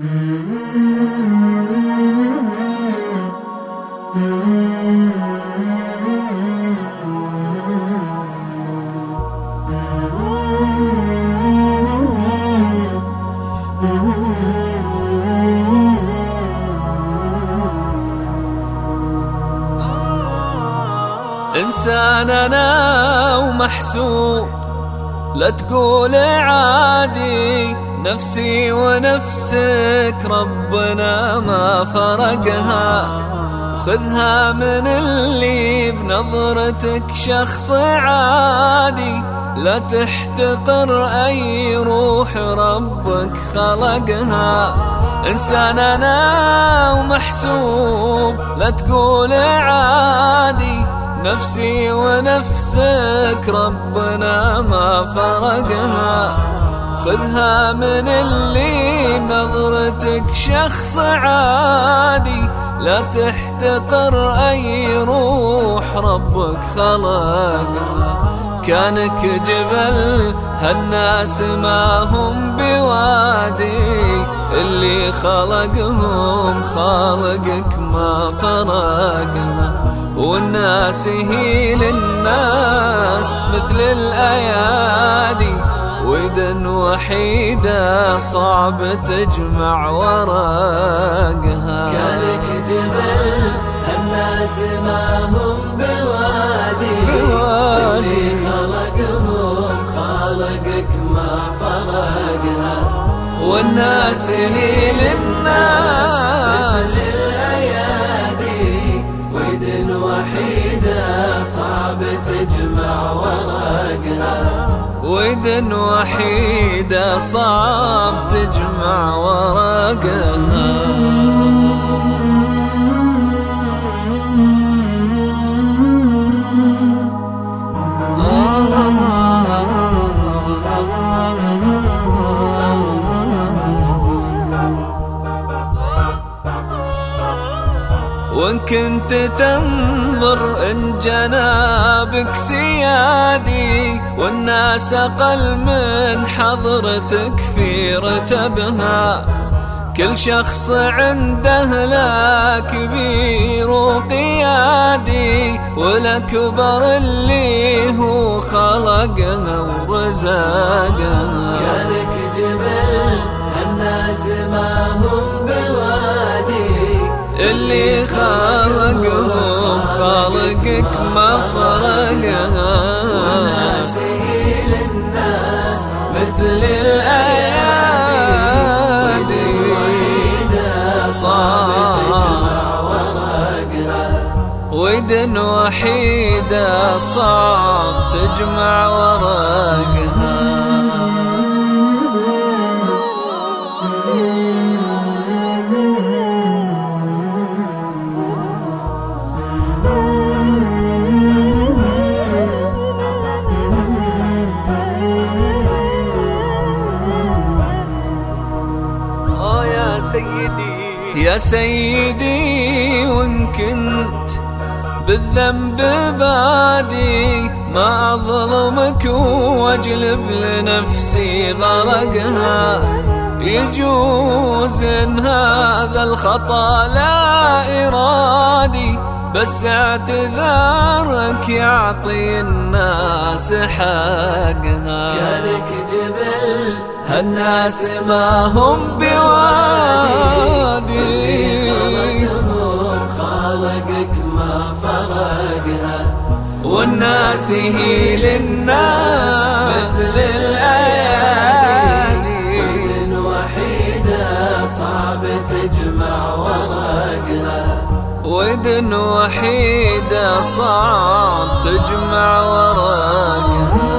إنسان أنا ومحسوب لا تقول عادي. نفسي ونفسك ربنا ما فرقها. خذها من اللي بنظرتك شخص عادي. لا تحتقر أي روح ربك خلقها. إنسان أنا ومحسوب لا تقول عادي. نفسي ونفسك ربنا ما فرقها. خذها من اللي نظرتك شخص عادي. لا تحتقر أي روح ربك خلقها. كانك جبل هالناس ما هم بوادي. اللي خلقهم خالقك ما فرقها. والناس هي للناس مثل الأيادي وإذا وحيدة صعب تجمع ورقها كانك جبل الناس ما هم بوادي. اللي خلقهم خالقك ما فرقها والناس هي للناس ودن وحيدة صعب تجمع ورقها. كنت تنظر إن جنابك سيادي والناس أقل من حضرتك في رتبها. كل شخص عنده لا كبير وقيادي والأكبر اللي هو خلقها ورزقها. كانك جبل الناس ما هم اللي خلقهم خالقك ما فرقها. والناس هي للناس مثل الأيادي. ودن وحيدة صعب تجمع ورقها. يا سيدي وإن كنت بالذنب بادي ما أظلمك وأجلب لنفسي غرقها. يجوز إن هذا الخطأ لا إرادي بس اعتذارك يعطي الناس حقها. كانك جبل الناس ما هم بوادي. والناس هي للناس مثل الأيادي. وإذن وحيدة صعب تجمع ورقها ودن وحيدة صعب تجمع ورقها